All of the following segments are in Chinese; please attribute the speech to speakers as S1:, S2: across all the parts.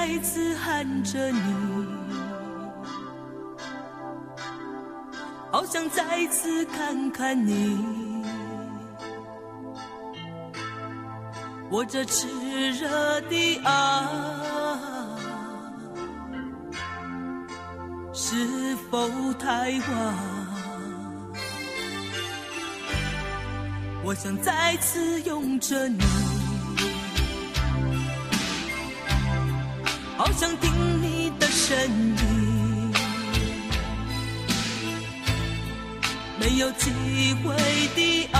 S1: 再次喊着你，好想再次看看你。我这炽热的爱，是否太晚？我想再次拥着你。好想听你的声音，没有机会的爱，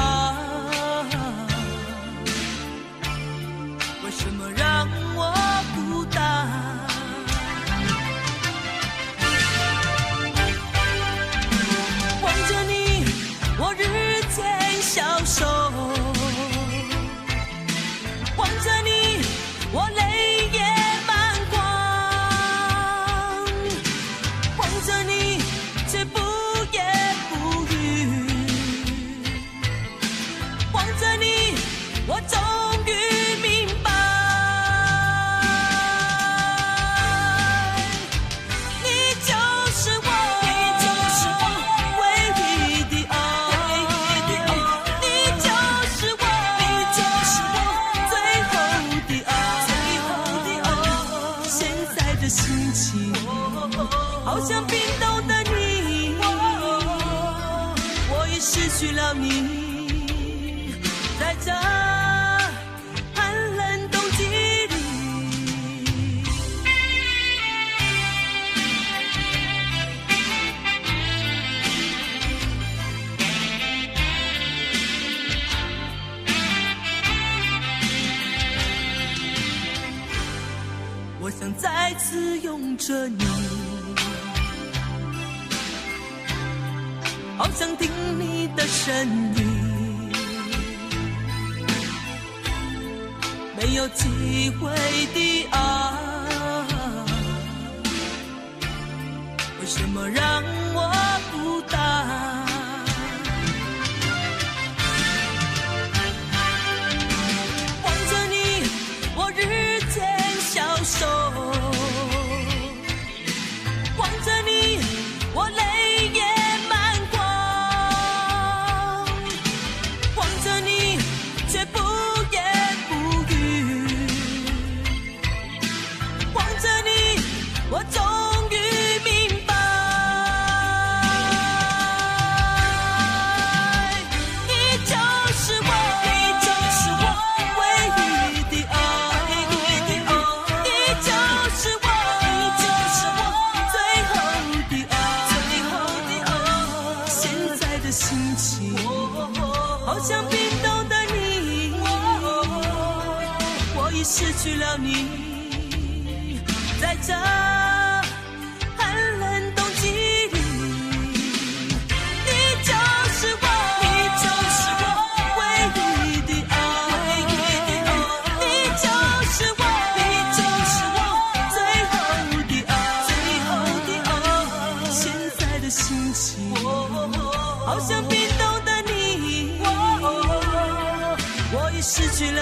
S1: 心情好像冰冻的你，我已失去了你，拥着你。好想听你的声音，没有机会的爱，为什么让我我终于明白，你就是我，你就是我唯一的爱，你就是我，你就是我最后的爱，最后的爱。现在的心情，好像冰冻的你，我已失去了你。在这